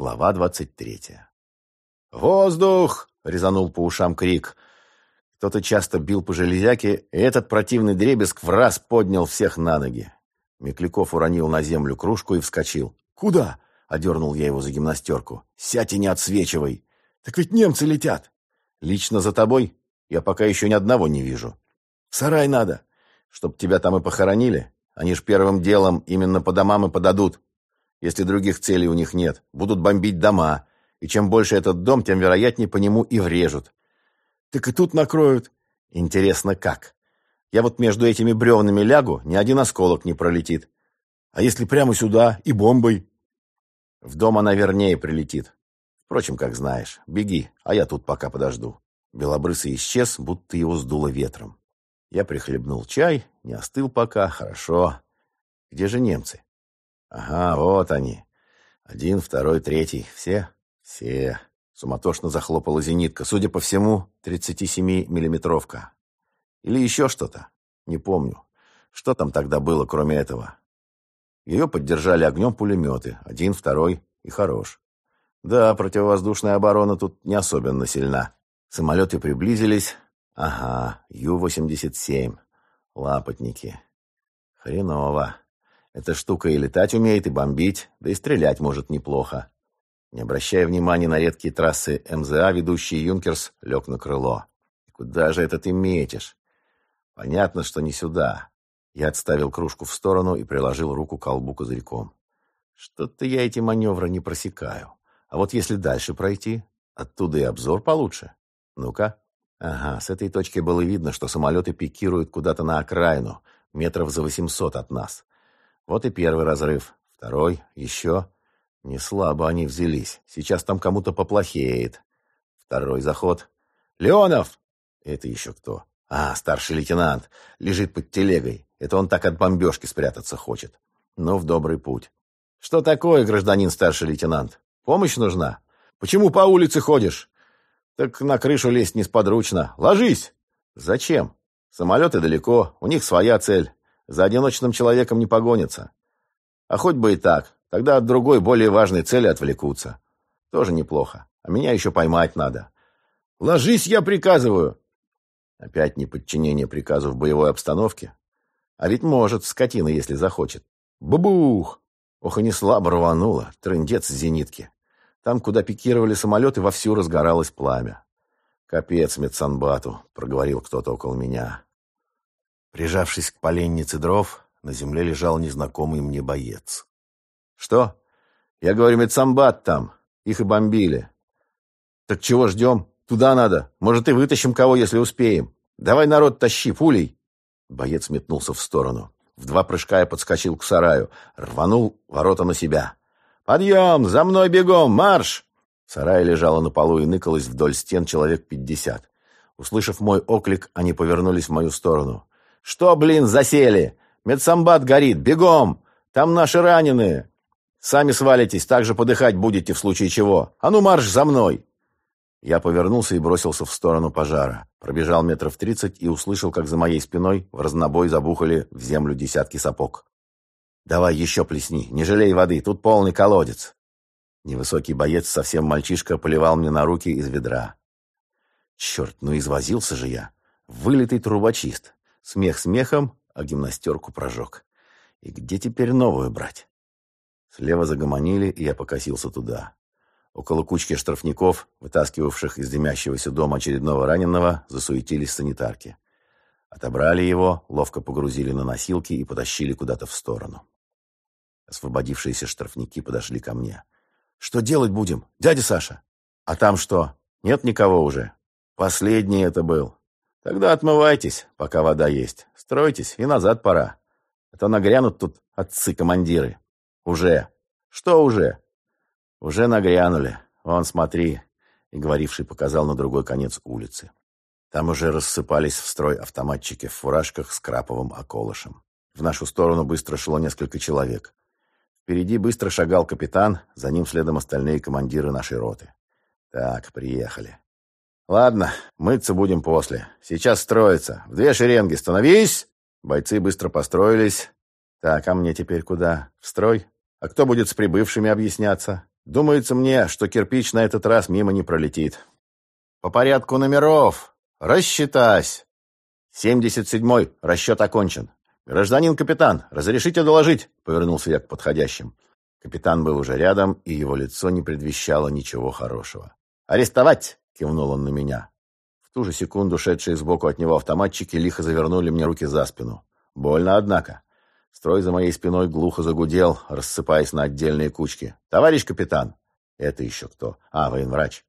Глава двадцать третья. «Воздух!» — резанул по ушам крик. Кто-то часто бил по железяке, и этот противный дребезг в раз поднял всех на ноги. Микляков уронил на землю кружку и вскочил. «Куда?» — одернул я его за гимнастерку. «Сядь и не отсвечивай!» «Так ведь немцы летят!» «Лично за тобой? Я пока еще ни одного не вижу. сарай надо, чтоб тебя там и похоронили. Они ж первым делом именно по домам и подадут. Если других целей у них нет, будут бомбить дома. И чем больше этот дом, тем вероятнее по нему и врежут. Так и тут накроют. Интересно, как? Я вот между этими бревнами лягу, ни один осколок не пролетит. А если прямо сюда и бомбой? В дом она вернее прилетит. Впрочем, как знаешь. Беги, а я тут пока подожду. Белобрысый исчез, будто его сдуло ветром. Я прихлебнул чай, не остыл пока, хорошо. Где же немцы? Ага, вот они. Один, второй, третий. Все? Все. Суматошно захлопала зенитка. Судя по всему, 37-миллиметровка. Или еще что-то. Не помню. Что там тогда было, кроме этого? Ее поддержали огнем пулеметы. Один, второй и хорош. Да, противовоздушная оборона тут не особенно сильна. Самолеты приблизились. Ага, Ю-87. Лапотники. Хреново. Эта штука и летать умеет, и бомбить, да и стрелять может неплохо. Не обращая внимания на редкие трассы МЗА, ведущий Юнкерс лег на крыло. «Куда же это ты метишь?» «Понятно, что не сюда». Я отставил кружку в сторону и приложил руку к колбу козырьком. «Что-то я эти маневры не просекаю. А вот если дальше пройти, оттуда и обзор получше. Ну-ка». Ага, с этой точки было видно, что самолеты пикируют куда-то на окраину, метров за восемьсот от нас. Вот и первый разрыв. Второй. Еще. Не слабо они взялись. Сейчас там кому-то поплохеет. Второй заход. «Леонов!» Это еще кто? А, старший лейтенант. Лежит под телегой. Это он так от бомбежки спрятаться хочет. Ну, в добрый путь. Что такое, гражданин старший лейтенант? Помощь нужна? Почему по улице ходишь? Так на крышу лезть несподручно. Ложись! Зачем? Самолеты далеко, у них своя цель. За одиночным человеком не погонится. А хоть бы и так, тогда от другой, более важной цели отвлекутся. Тоже неплохо. А меня еще поймать надо. Ложись, я приказываю. Опять неподчинение приказу в боевой обстановке. А ведь может, скотина, если захочет. Бубух! Ох, и не слабо рвануло. Трындец с зенитки. Там, куда пикировали самолеты, вовсю разгоралось пламя. «Капец медсанбату», — проговорил кто-то около меня. Прижавшись к поленнице дров, на земле лежал незнакомый мне боец. «Что? Я говорю, медсамбат там. Их и бомбили». «Так чего ждем? Туда надо. Может, и вытащим кого, если успеем. Давай, народ, тащи, пулей!» Боец метнулся в сторону. В два прыжка я подскочил к сараю, рванул ворота на себя. «Подъем! За мной бегом! Марш!» Сарай лежала на полу и ныкалась вдоль стен человек пятьдесят. Услышав мой оклик, они повернулись в мою сторону. «Что, блин, засели? Медсамбат горит! Бегом! Там наши раненые! Сами свалитесь, так же подыхать будете в случае чего! А ну марш за мной!» Я повернулся и бросился в сторону пожара. Пробежал метров тридцать и услышал, как за моей спиной в разнобой забухали в землю десятки сапог. «Давай еще плесни, не жалей воды, тут полный колодец!» Невысокий боец, совсем мальчишка, поливал мне на руки из ведра. Черт, ну извозился же я. Вылитый трубочист. Смех смехом, а гимнастерку прожег. И где теперь новую брать? Слева загомонили, и я покосился туда. Около кучки штрафников, вытаскивавших из дымящегося дома очередного раненого, засуетились санитарки. Отобрали его, ловко погрузили на носилки и потащили куда-то в сторону. Освободившиеся штрафники подошли ко мне. «Что делать будем, дядя Саша?» «А там что? Нет никого уже?» «Последний это был. Тогда отмывайтесь, пока вода есть. Стройтесь, и назад пора. А то нагрянут тут отцы-командиры. Уже. Что уже? Уже нагрянули. Вон, смотри. И говоривший показал на другой конец улицы. Там уже рассыпались в строй автоматчики в фуражках с краповым околышем. В нашу сторону быстро шло несколько человек. Впереди быстро шагал капитан, за ним следом остальные командиры нашей роты. Так, приехали. «Ладно, мыться будем после. Сейчас строится. В две шеренги. Становись!» Бойцы быстро построились. «Так, а мне теперь куда? В строй? А кто будет с прибывшими объясняться? Думается мне, что кирпич на этот раз мимо не пролетит. По порядку номеров. Рассчитась. 77-й. Расчет окончен. «Гражданин капитан, разрешите доложить?» — повернулся я к подходящим. Капитан был уже рядом, и его лицо не предвещало ничего хорошего. «Арестовать!» — кивнул он на меня. В ту же секунду шедшие сбоку от него автоматчики лихо завернули мне руки за спину. Больно, однако. Строй за моей спиной глухо загудел, рассыпаясь на отдельные кучки. «Товарищ капитан!» «Это еще кто?» «А, военврач».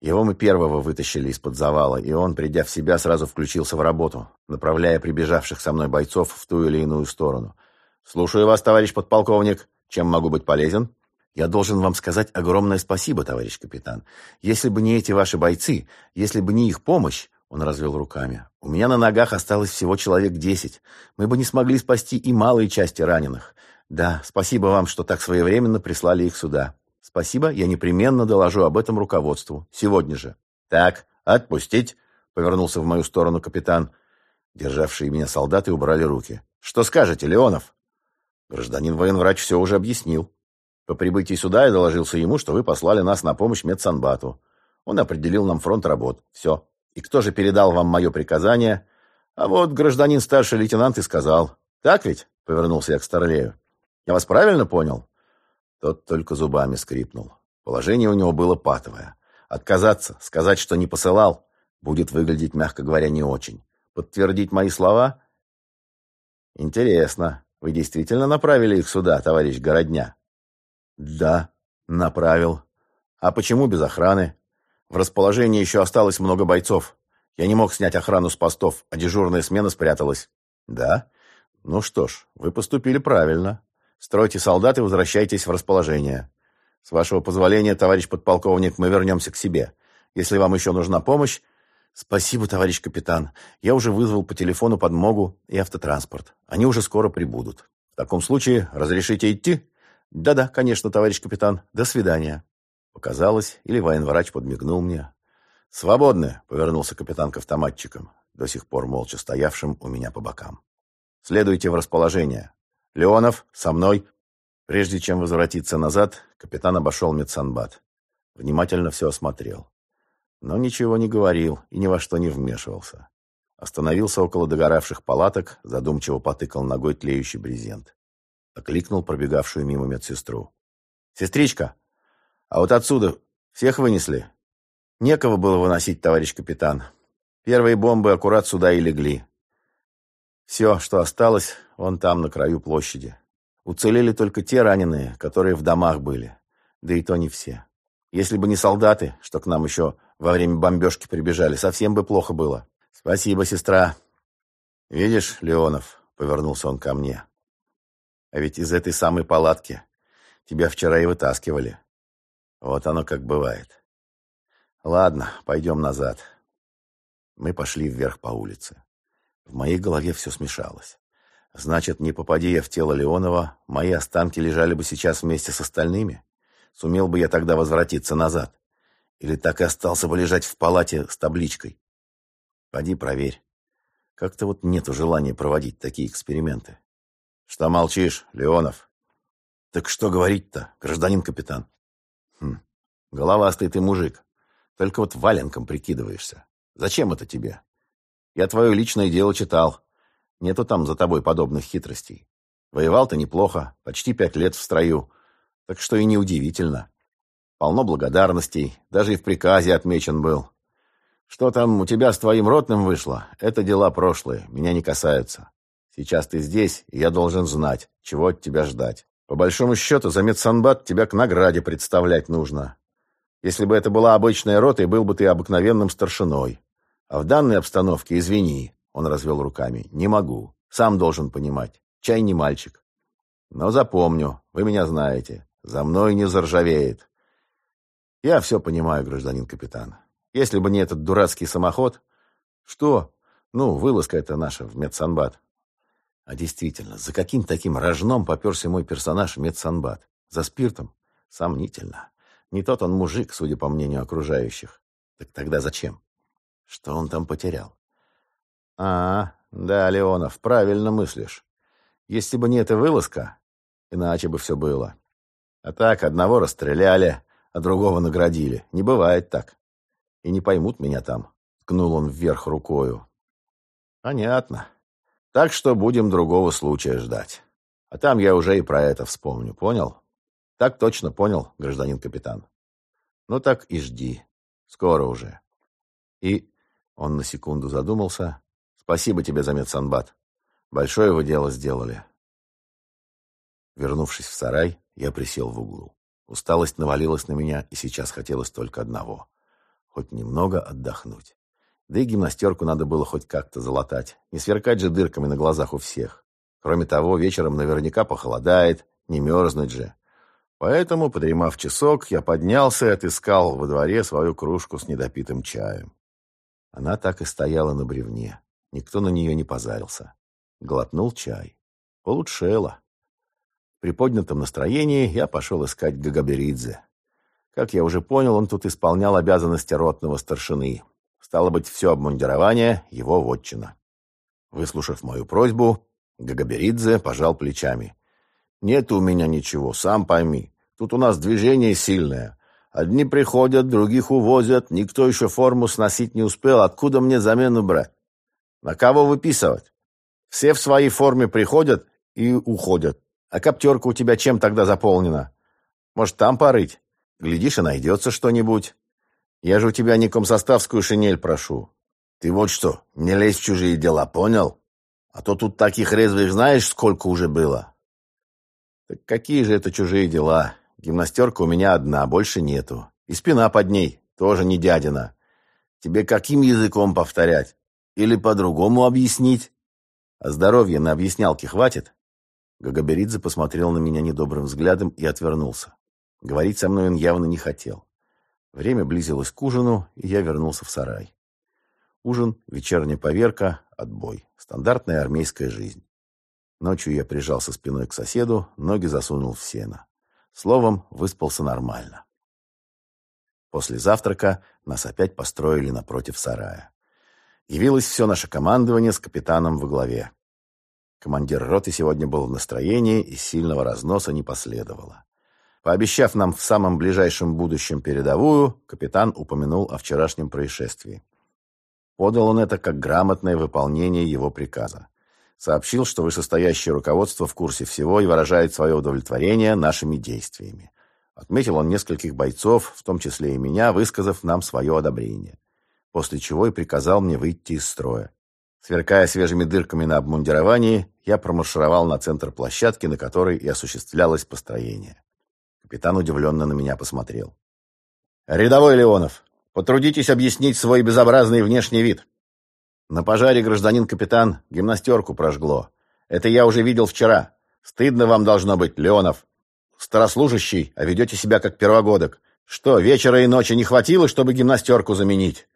Его мы первого вытащили из-под завала, и он, придя в себя, сразу включился в работу, направляя прибежавших со мной бойцов в ту или иную сторону. «Слушаю вас, товарищ подполковник. Чем могу быть полезен?» «Я должен вам сказать огромное спасибо, товарищ капитан. Если бы не эти ваши бойцы, если бы не их помощь, он развел руками. «У меня на ногах осталось всего человек десять. Мы бы не смогли спасти и малые части раненых. Да, спасибо вам, что так своевременно прислали их сюда. Спасибо, я непременно доложу об этом руководству. Сегодня же». «Так, отпустить!» — повернулся в мою сторону капитан. Державшие меня солдаты убрали руки. «Что скажете, Леонов?» Гражданин военврач все уже объяснил. По прибытии сюда я доложился ему, что вы послали нас на помощь медсанбату. Он определил нам фронт работ. Все. И кто же передал вам мое приказание? А вот гражданин старший лейтенант и сказал. Так ведь? Повернулся я к Старлею. Я вас правильно понял? Тот только зубами скрипнул. Положение у него было патовое. Отказаться, сказать, что не посылал, будет выглядеть, мягко говоря, не очень. Подтвердить мои слова? Интересно. Вы действительно направили их сюда, товарищ Городня? Да, направил. А почему без охраны? В расположении еще осталось много бойцов. Я не мог снять охрану с постов, а дежурная смена спряталась. Да? Ну что ж, вы поступили правильно. Стройте солдат и возвращайтесь в расположение. С вашего позволения, товарищ подполковник, мы вернемся к себе. Если вам еще нужна помощь... Спасибо, товарищ капитан. Я уже вызвал по телефону подмогу и автотранспорт. Они уже скоро прибудут. В таком случае разрешите идти? Да-да, конечно, товарищ капитан. До свидания. Показалось, или военврач подмигнул мне. «Свободны!» — повернулся капитан к автоматчикам, до сих пор молча стоявшим у меня по бокам. «Следуйте в расположение. Леонов, со мной!» Прежде чем возвратиться назад, капитан обошел медсанбат. Внимательно все осмотрел. Но ничего не говорил и ни во что не вмешивался. Остановился около догоравших палаток, задумчиво потыкал ногой тлеющий брезент. Окликнул пробегавшую мимо медсестру. «Сестричка, а вот отсюда всех вынесли? Некого было выносить, товарищ капитан. Первые бомбы аккурат сюда и легли. Все, что осталось, вон там, на краю площади. Уцелели только те раненые, которые в домах были. Да и то не все. Если бы не солдаты, что к нам еще во время бомбежки прибежали, совсем бы плохо было. Спасибо, сестра. Видишь, Леонов, повернулся он ко мне. А ведь из этой самой палатки тебя вчера и вытаскивали. Вот оно как бывает. Ладно, пойдем назад. Мы пошли вверх по улице. В моей голове все смешалось. Значит, не попади я в тело Леонова, мои останки лежали бы сейчас вместе с остальными? Сумел бы я тогда возвратиться назад? Или так и остался бы лежать в палате с табличкой? Поди проверь. Как-то вот нету желания проводить такие эксперименты. Что молчишь, Леонов? Так что говорить-то, гражданин капитан? Хм, головастый ты мужик. Только вот валенком прикидываешься. Зачем это тебе? Я твое личное дело читал. Нету там за тобой подобных хитростей. Воевал ты неплохо, почти пять лет в строю. Так что и неудивительно. Полно благодарностей, даже и в приказе отмечен был. Что там у тебя с твоим ротным вышло, это дела прошлые, меня не касаются. Сейчас ты здесь, и я должен знать, чего от тебя ждать. По большому счету, за медсанбат тебя к награде представлять нужно. Если бы это была обычная рота, и был бы ты обыкновенным старшиной. А в данной обстановке, извини, он развел руками, не могу. Сам должен понимать. Чай не мальчик. Но запомню, вы меня знаете. За мной не заржавеет. Я все понимаю, гражданин капитан. Если бы не этот дурацкий самоход... Что? Ну, вылазка это наша в медсанбат. А действительно, за каким таким рожном поперся мой персонаж медсанбат? За спиртом? Сомнительно. Не тот он мужик, судя по мнению окружающих. Так тогда зачем? Что он там потерял? А, да, Леонов, правильно мыслишь. Если бы не эта вылазка, иначе бы все было. А так, одного расстреляли, а другого наградили. Не бывает так. И не поймут меня там. Ткнул он вверх рукою. Понятно. Так что будем другого случая ждать. А там я уже и про это вспомню, понял? Так точно понял, гражданин капитан. Ну так и жди. Скоро уже. И он на секунду задумался. Спасибо тебе за медсанбат. Большое вы дело сделали. Вернувшись в сарай, я присел в углу. Усталость навалилась на меня, и сейчас хотелось только одного — хоть немного отдохнуть. Да и гимнастерку надо было хоть как-то залатать, не сверкать же дырками на глазах у всех. Кроме того, вечером наверняка похолодает, не мерзнуть же. Поэтому, подремав часок, я поднялся и отыскал во дворе свою кружку с недопитым чаем. Она так и стояла на бревне. Никто на нее не позарился. Глотнул чай. Получшело. При поднятом настроении я пошел искать Гагаберидзе. Как я уже понял, он тут исполнял обязанности ротного старшины. Стало быть, все обмундирование — его вотчина. Выслушав мою просьбу, Гагаберидзе пожал плечами. «Нет у меня ничего, сам пойми. Тут у нас движение сильное. Одни приходят, других увозят. Никто еще форму сносить не успел. Откуда мне замену брать? На кого выписывать? Все в своей форме приходят и уходят. А коптерка у тебя чем тогда заполнена? Может, там порыть? Глядишь, и найдется что-нибудь. Я же у тебя не комсоставскую шинель прошу. Ты вот что, не лезь в чужие дела, понял? А то тут таких резвых знаешь, сколько уже было. Так какие же это чужие дела? Гимнастерка у меня одна, больше нету. И спина под ней, тоже не дядина. Тебе каким языком повторять? Или по-другому объяснить? А здоровье на объяснялке хватит? Гагаберидзе посмотрел на меня недобрым взглядом и отвернулся. Говорить со мной он явно не хотел. Время близилось к ужину, и я вернулся в сарай. Ужин, вечерняя поверка, отбой. Стандартная армейская жизнь. Ночью я прижался спиной к соседу, ноги засунул в сено. Словом, выспался нормально. После завтрака нас опять построили напротив сарая. Явилось все наше командование с капитаном во главе. Командир роты сегодня был в настроении, и сильного разноса не последовало. Пообещав нам в самом ближайшем будущем передовую, капитан упомянул о вчерашнем происшествии. Подал он это как грамотное выполнение его приказа. Сообщил, что вышестоящее руководство в курсе всего и выражает свое удовлетворение нашими действиями. Отметил он нескольких бойцов, в том числе и меня, высказав нам свое одобрение. После чего и приказал мне выйти из строя. Сверкая свежими дырками на обмундировании, я промаршировал на центр площадки, на которой и осуществлялось построение. Капитан удивленно на меня посмотрел. «Рядовой Леонов, потрудитесь объяснить свой безобразный внешний вид». «На пожаре, гражданин капитан, гимнастерку прожгло. Это я уже видел вчера. Стыдно вам должно быть, Леонов. Старослужащий, а ведете себя как первогодок. Что, вечера и ночи не хватило, чтобы гимнастерку заменить?»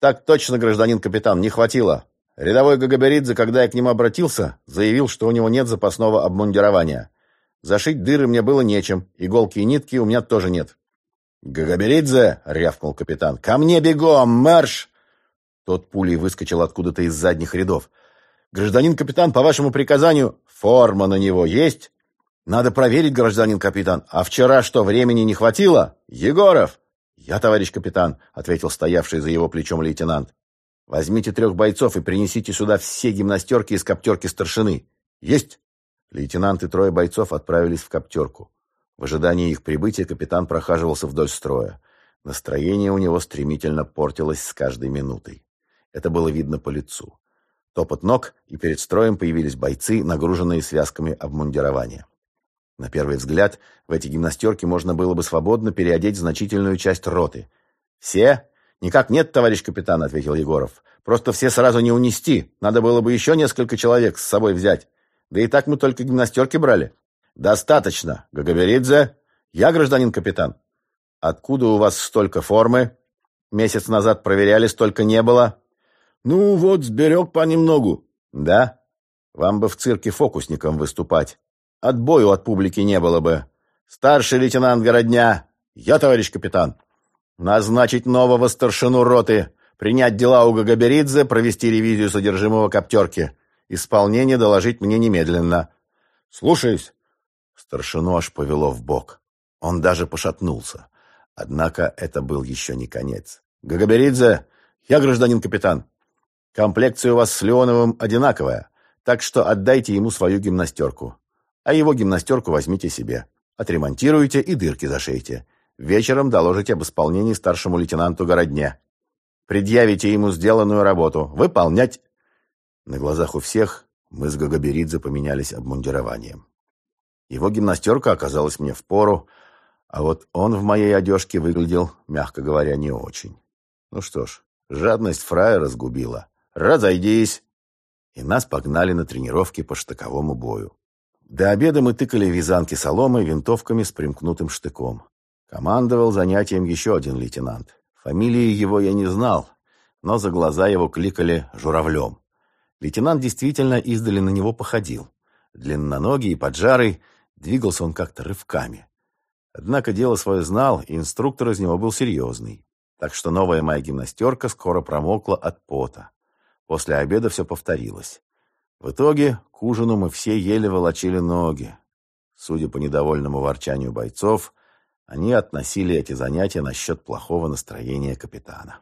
«Так точно, гражданин капитан, не хватило. Рядовой Гагаберидзе, когда я к нему обратился, заявил, что у него нет запасного обмундирования. Зашить дыры мне было нечем, иголки и нитки у меня тоже нет. «Гагаберидзе!» — рявкнул капитан. «Ко мне бегом! Марш!» Тот пулей выскочил откуда-то из задних рядов. «Гражданин капитан, по вашему приказанию, форма на него есть?» «Надо проверить, гражданин капитан. А вчера что, времени не хватило?» «Егоров!» «Я, товарищ капитан», — ответил стоявший за его плечом лейтенант. Возьмите трех бойцов и принесите сюда все гимнастерки из коптерки старшины. Есть!» Лейтенант и трое бойцов отправились в коптерку. В ожидании их прибытия капитан прохаживался вдоль строя. Настроение у него стремительно портилось с каждой минутой. Это было видно по лицу. Топот ног, и перед строем появились бойцы, нагруженные связками обмундирования. На первый взгляд, в эти гимнастерки можно было бы свободно переодеть значительную часть роты. Все «Никак нет, товарищ капитан», — ответил Егоров. «Просто все сразу не унести. Надо было бы еще несколько человек с собой взять. Да и так мы только гимнастерки брали». «Достаточно. Гагаберидзе. Я гражданин капитан». «Откуда у вас столько формы? Месяц назад проверяли, столько не было». «Ну вот, сберег понемногу». «Да? Вам бы в цирке фокусником выступать. Отбою от публики не было бы. Старший лейтенант Городня. Я, товарищ капитан». Назначить нового старшину роты, принять дела у Гагаберидзе, провести ревизию содержимого коптерки. Исполнение доложить мне немедленно. Слушаюсь. Старшину аж повело в бок. Он даже пошатнулся. Однако это был еще не конец. «Гагаберидзе, я гражданин капитан. Комплекция у вас с Леоновым одинаковая, так что отдайте ему свою гимнастерку. А его гимнастерку возьмите себе. Отремонтируйте и дырки зашейте. Вечером доложите об исполнении старшему лейтенанту Городне. Предъявите ему сделанную работу. Выполнять!» На глазах у всех мы с Гагаберидзе поменялись обмундированием. Его гимнастерка оказалась мне в пору, а вот он в моей одежке выглядел, мягко говоря, не очень. Ну что ж, жадность фрая разгубила. «Разойдись!» И нас погнали на тренировки по штыковому бою. До обеда мы тыкали вязанки соломой винтовками с примкнутым штыком. Командовал занятием еще один лейтенант. Фамилии его я не знал, но за глаза его кликали «журавлем». Лейтенант действительно издали на него походил. Длинноногий и поджарый, двигался он как-то рывками. Однако дело свое знал, и инструктор из него был серьезный. Так что новая моя гимнастерка скоро промокла от пота. После обеда все повторилось. В итоге к ужину мы все еле волочили ноги. Судя по недовольному ворчанию бойцов, они относили эти занятия насчет плохого настроения капитана.